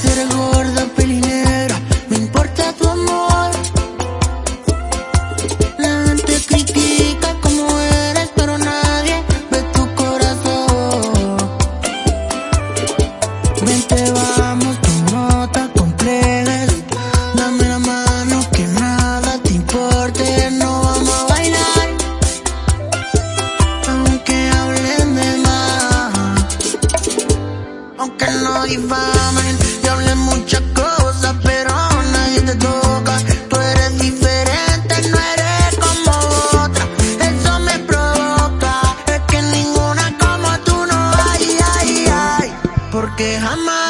ser gorda, pelinera, me importa tu amor. La gente critica como eres, pero nadie ve tu corazón. Vente, vamos con nota, complejas. Dame la mano que nada te importe, no vamos a bailar. Aunque hablen de más, aunque no diván. que jamás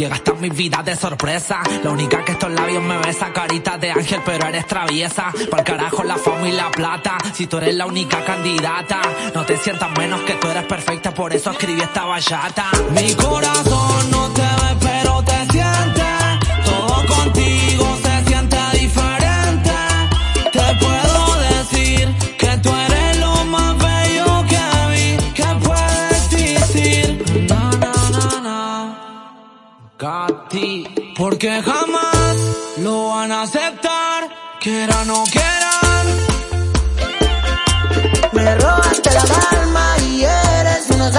Llegaste a mi vida de sorpresa. La única que estos labios me besa, carita de ángel, pero eres traviesa. Por carajo la fama y la plata. Si tú eres la única candidata, no te sientas menos que tú eres perfecta, por eso escribí esta bachata. Mi corazón no te Katy, porque jamás lo van a aceptar, quieran o quieran. Me robaste la calma y eres una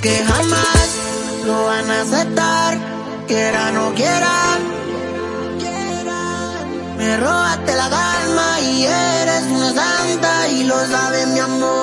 porque jamás lo van a aceptar, quiera no quiera. Me robaste la gana eres una santa y lo sabe mi amor.